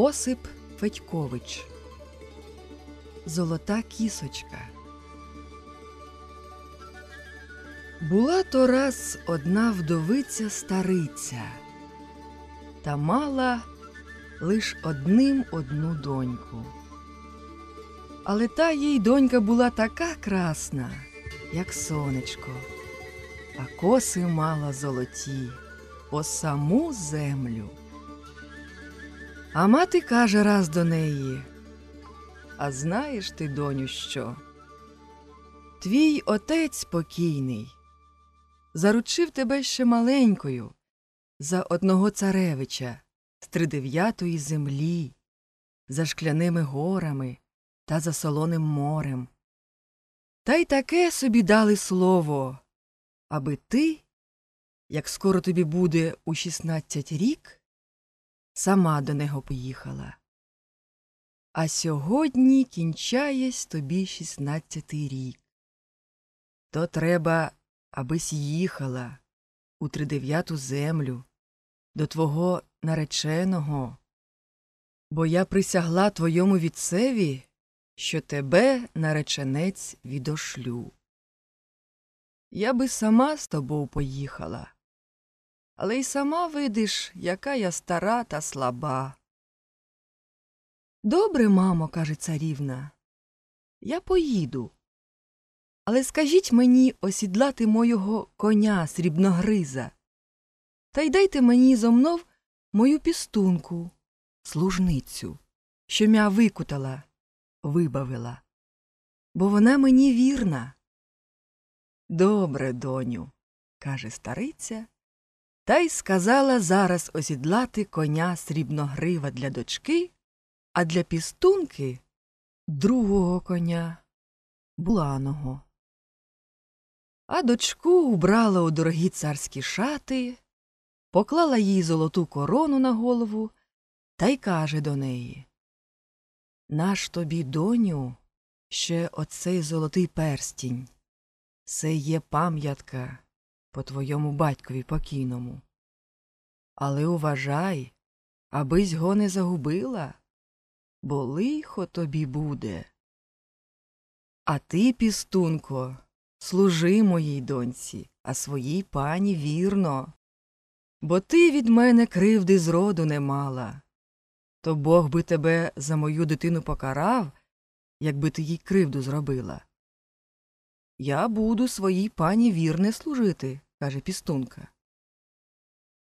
Осип Федькович Золота кісочка. Була то раз одна вдовиця стариця, та мала лиш одним одну доньку. Але та їй донька була така красна, як сонечко, а коси мала золоті по саму землю. А мати каже раз до неї А знаєш ти, доню, що? Твій отець покійний заручив тебе ще маленькою за одного царевича з тридев'ятої землі, за шкляними горами та за солоним морем. Та й таке собі дали слово, аби ти, як скоро тобі буде у шістнадцять рік, сама до нього поїхала. А сьогодні кінчаєсь тобі шістнадцятий рік. То треба, абись їхала у тридев'яту землю до твого нареченого, бо я присягла твоєму вітцеві, що тебе, нареченець, відошлю. Я би сама з тобою поїхала, але й сама видиш, яка я стара та слаба. Добре, мамо, каже царівна, я поїду. Але скажіть мені осідлати мого коня срібногриза, та й дайте мені зо мнов мою пістунку, служницю, що мя викутала, вибавила, бо вона мені вірна. Добре, доню, каже стариця, та й сказала зараз осідлати коня срібногрива для дочки, а для пістунки другого коня буланого. А дочку убрала у дорогі царські шати, поклала їй золоту корону на голову та й каже до неї Наш тобі, доню, ще оцей золотий перстінь. Це є пам'ятка по твоєму батькові покійному. Але уважай, абись го не загубила, бо лихо тобі буде. А ти, пістунко, служи моїй доньці, а своїй пані вірно. Бо ти від мене кривди зроду не мала. То Бог би тебе за мою дитину покарав, якби ти їй кривду зробила. Я буду своїй пані вірне служити, каже пістунка.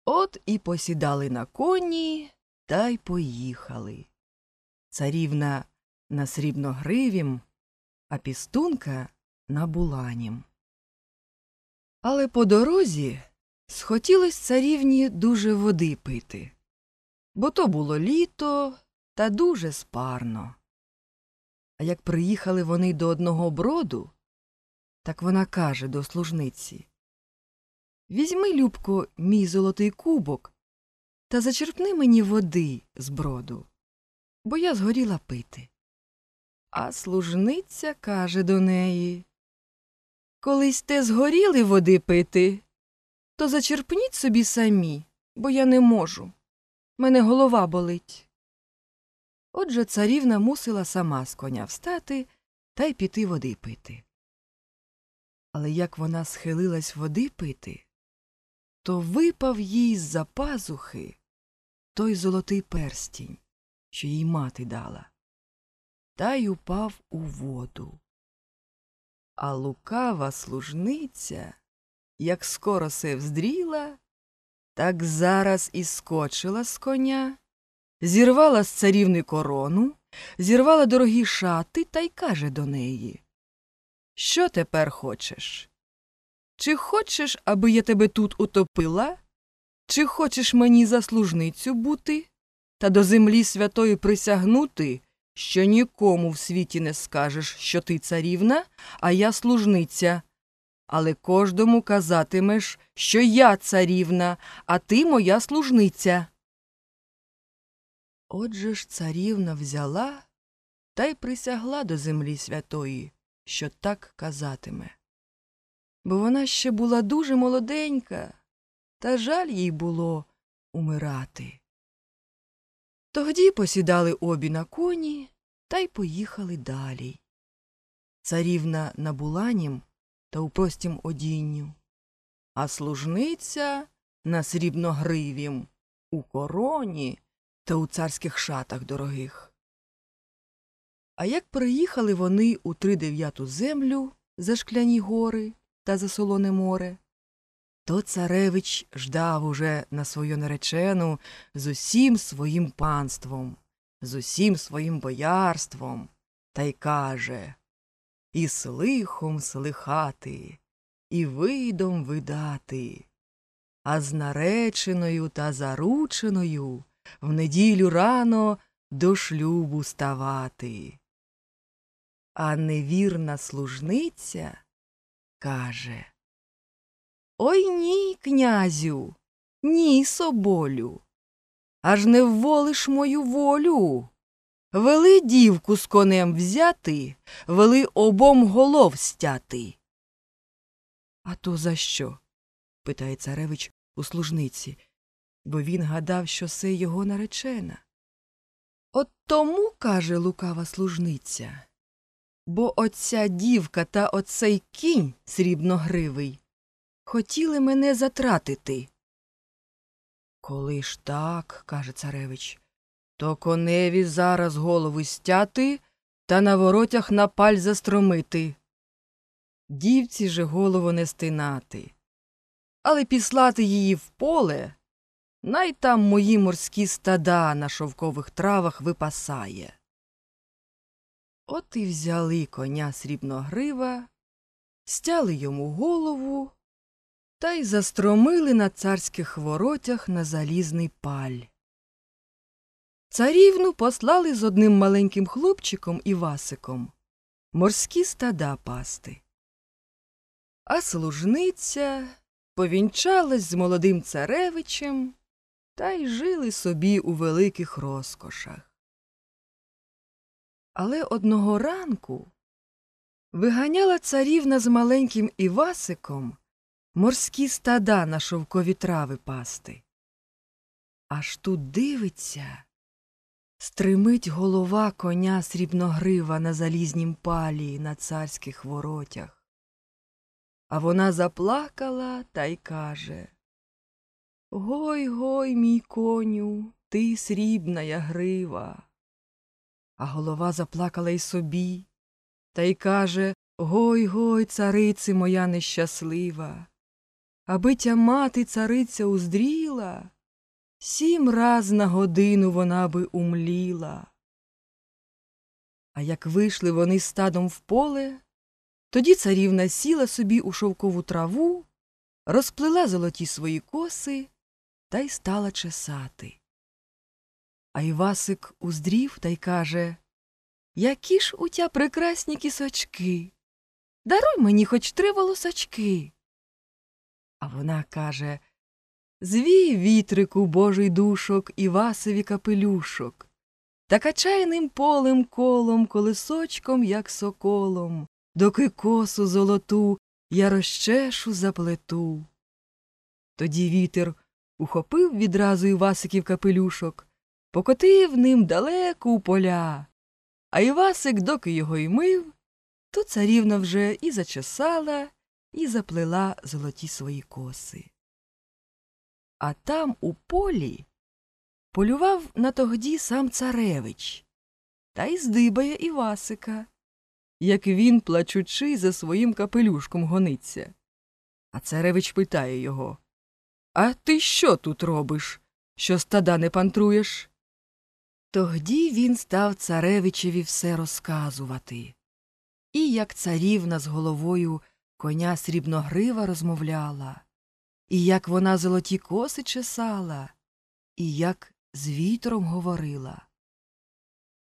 От і посідали на коні та й поїхали. Царівна на срібногривім, а пістунка на буланім. Але по дорозі схотілось царівні дуже води пити, бо то було літо та дуже спарно. А як приїхали вони до одного броду, так вона каже до служниці Візьми, Любко, мій золотий кубок та зачерпни мені води з броду, бо я згоріла пити. А служниця каже до неї Колись те згоріли води пити, то зачерпніть собі самі, бо я не можу. Мене голова болить. Отже царівна мусила сама з коня встати та й піти води пити. Але як вона схилилась води пити, то випав їй з за пазухи той золотий перстінь, що їй мати дала, та й упав у воду. А лукава служниця, як скоро се вздріла, так зараз і скочила з коня, зірвала з царівни корону, зірвала дорогі шати та й каже до неї Що тепер хочеш? Чи хочеш, аби я тебе тут утопила? Чи хочеш мені за служницю бути та до землі святої присягнути, що нікому в світі не скажеш, що ти царівна, а я служниця, але кожному казатимеш, що я царівна, а ти моя служниця. Отже ж царівна взяла та й присягла до землі святої, що так казатиме. Бо вона ще була дуже молоденька, та жаль їй було умирати. Тоді посідали обі на коні та й поїхали далі. Царівна на буланім та у простім одінню, а служниця на срібногривім, у короні та у царських шатах дорогих. А як приїхали вони у тридев'яту землю за шкляні гори та за солоне море, то царевич ждав уже на свою наречену з усім своїм панством, з усім своїм боярством, та й каже І слихом слихати, і видом видати, а з нареченою та зарученою в неділю рано до шлюбу ставати. А невірна служниця каже Ой ні, князю, ні, соболю. Аж не вволиш мою волю. Вели дівку з конем взяти, вели обом голов стяти. А то за що? питає царевич у служниці, бо він гадав, що це його наречена. От тому, каже лукава служниця, бо оця дівка та оцей кінь срібногривий хотіли мене затратити. Коли ж так, каже царевич, то коневі зараз голову стяти та на воротях на паль застромити. Дівці же голову не стинати, але післати її в поле, най там мої морські стада на шовкових травах випасає. От і взяли коня срібногрива, стяли йому голову та й застромили на царських воротях на залізний паль. Царівну послали з одним маленьким хлопчиком Івасиком морські стада пасти. А служниця повінчалась з молодим царевичем та й жили собі у великих розкошах. Але одного ранку виганяла царівна з маленьким Івасиком морські стада на шовкові трави пасти. Аж тут дивиться, стримить голова коня срібногрива на залізнім палі на царських воротях. А вона заплакала та й каже Гой гой, мій коню, ти срібна я грива. А голова заплакала й собі та й каже Гой гой, цариці моя нещаслива. Аби тя мати цариця уздріла, сім раз на годину вона би умліла. А як вийшли вони стадом в поле, тоді царівна сіла собі у шовкову траву, розплела золоті свої коси та й стала чесати. А Івасик уздрів та й каже Які ж у тя прекрасні кісочки. Даруй мені хоч три волосочки. А вона каже Звій вітрику божий душок Івасові капелюшок, та качай ним полем колом, колесочком, як соколом, доки косу золоту я розчешу заплету. Тоді вітер ухопив відразу Івасиків капелюшок, покотив ним далеко у поля, а Івасик, доки його й мив, то царівна вже і зачесала, і заплела золоті свої коси. А там, у полі, полював на тогді сам царевич, та й здибає Івасика, як він, плачучи, за своїм капелюшком гониться. А царевич питає його А ти що тут робиш, що стада не пантруєш? Тогді він став царевичеві все розказувати. І як царівна з головою коня срібногрива розмовляла, і як вона золоті коси чесала, і як з вітром говорила.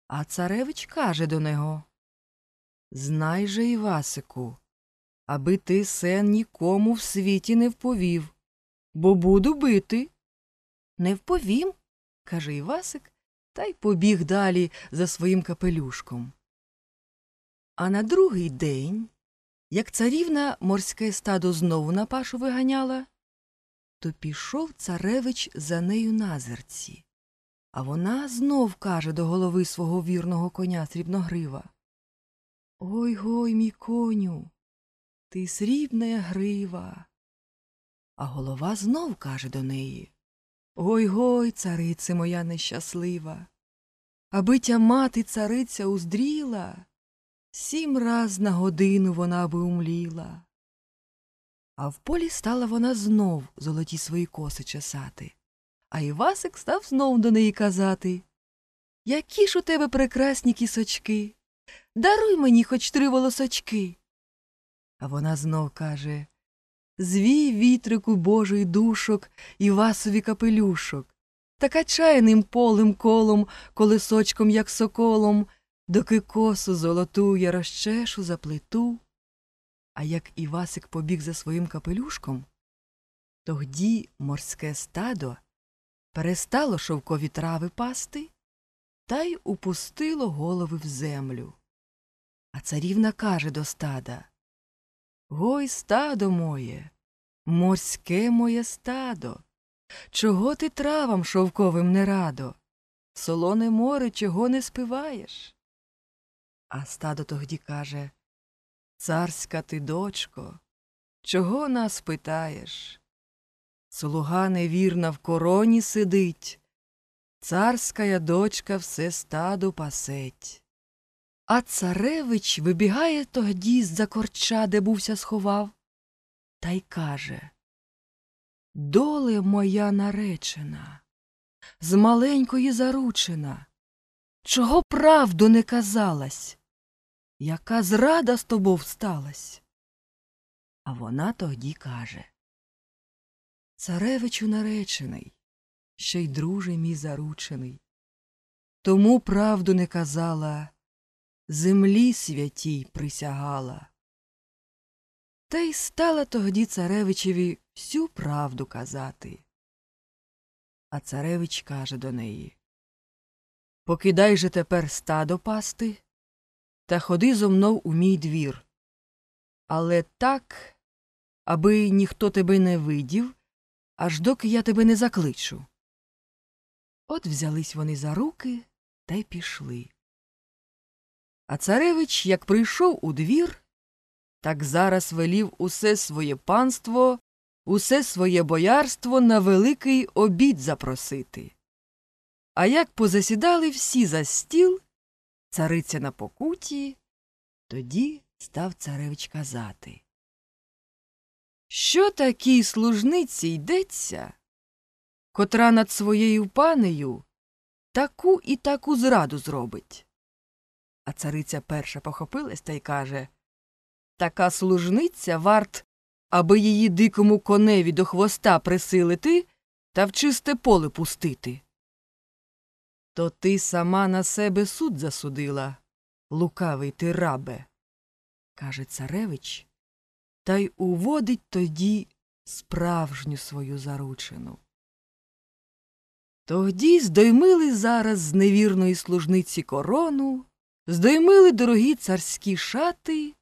А царевич каже до нього Знай же, Івасику, аби ти сен нікому в світі не вповів, бо буду бити. Не вповім, каже Івасик, та й побіг далі за своїм капелюшком. А на другий день, як царівна морське стадо знову на пашу виганяла, то пішов царевич за нею назирці. А вона знов каже до голови свого вірного коня срібногрива. Ой гой, мій коню, ти срібна грива. А голова знов каже до неї Ой гой, царице моя нещаслива. Аби тя мати цариця уздріла, сім раз на годину вона би умліла. А в полі стала вона знов золоті свої коси чесати. А Івасик став знов до неї казати Які ж у тебе прекрасні кісочки. Даруй мені хоч три волосочки. А вона знов каже Звій вітрику божий душок Івасові капелюшок, та качай ним полем колом, колесочком, як соколом, доки косу золоту я розчешу заплету. А як Івасик побіг за своїм капелюшком, тогді морське стадо перестало шовкові трави пасти та й упустило голови в землю. А царівна каже до стада Гой, стадо моє, морське моє стадо, чого ти травам шовковим не радо? Солоне море чого не спиваєш? А стадо тогді каже Царська ти, дочко, чого нас питаєш? Слуга невірна в короні сидить, царська дочка все стадо пасеть. А царевич вибігає тоді з-за корча, де бувся сховав, та й каже Доле моя наречена, з маленької заручена, чого правду не казалась? Яка зрада з тобою всталась? А вона тоді каже Царевичу наречений, ще й друже мій заручений. Тому правду не казала, землі святій присягала. Та й стала тоді царевичеві всю правду казати. А царевич каже до неї Покидай же тепер стадо пасти та ходи зо мною у мій двір. Але так, аби ніхто тебе не видів, аж доки я тебе не закличу. От взялись вони за руки та й пішли. А царевич, як прийшов у двір, так зараз велів усе своє панство, усе своє боярство на великий обід запросити. А як позасідали всі за стіл, цариця на покуті, тоді став царевич казати. Що такій служниці йдеться, котра над своєю панею таку і таку зраду зробить? А цариця перша похопилась та й каже Така служниця варт, аби її дикому коневі до хвоста присилити та в чисте поле пустити. То ти сама на себе суд засудила, лукавий ти рабе, каже царевич, та й уводить тоді справжню свою заручину. Тоді здоймили зараз з невірної служниці корону, здоймили дорогі царські шати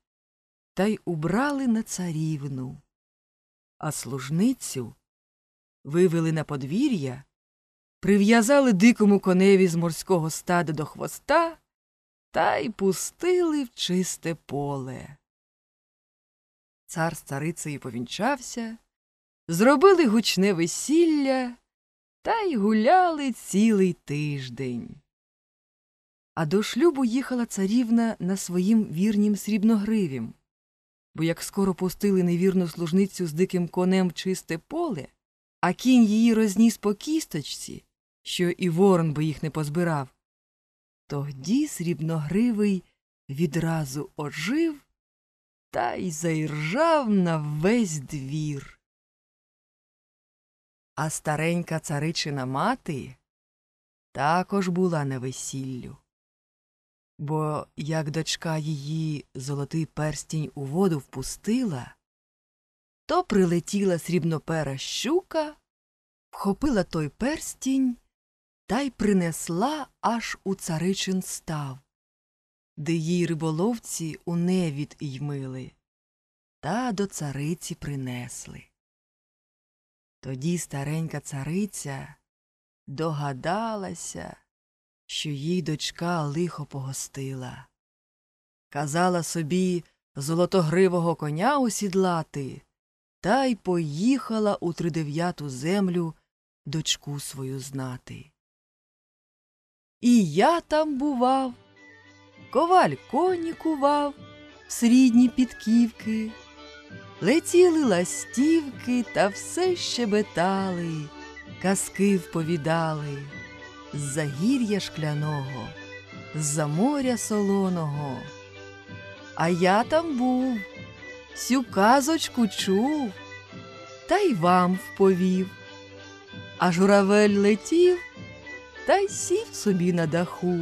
та й убрали на царівну, а служницю вивели на подвір'я прив'язали дикому коневі з морського стада до хвоста та й пустили в чисте поле. Цар з царицею повінчався, зробили гучне весілля та й гуляли цілий тиждень. А до шлюбу їхала царівна на своїм вірнім срібногривім, бо як скоро пустили невірну служницю з диким конем чисте поле, а кінь її розніс по кісточці, що і ворон би їх не позбирав. Тоді срібногривий відразу ожив та й заіржав на весь двір. А старенька царичина мати також була на весіллю. Бо як дочка її золотий перстінь у воду впустила, то прилетіла срібнопера щука, вхопила той перстінь та й принесла аж у царичин став, де їй риболовці у невід ймили, та до цариці принесли. Тоді старенька цариця догадалася, що їй дочка лихо погостила. Казала собі золотогривого коня осідлати, та й поїхала у тридев'яту землю дочку свою знати. І я там бував, коваль коні кував, в срідні підківки, летіли ластівки та все щебетали, казки вповідали з загір'я шкляного, з-за моря солоного. А я там був, всю казочку чув, та й вам вповів. А журавель летів та й сів собі на даху.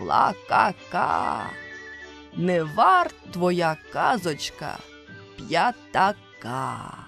Ла-ка-ка, не варт твоя казочка п'ятака.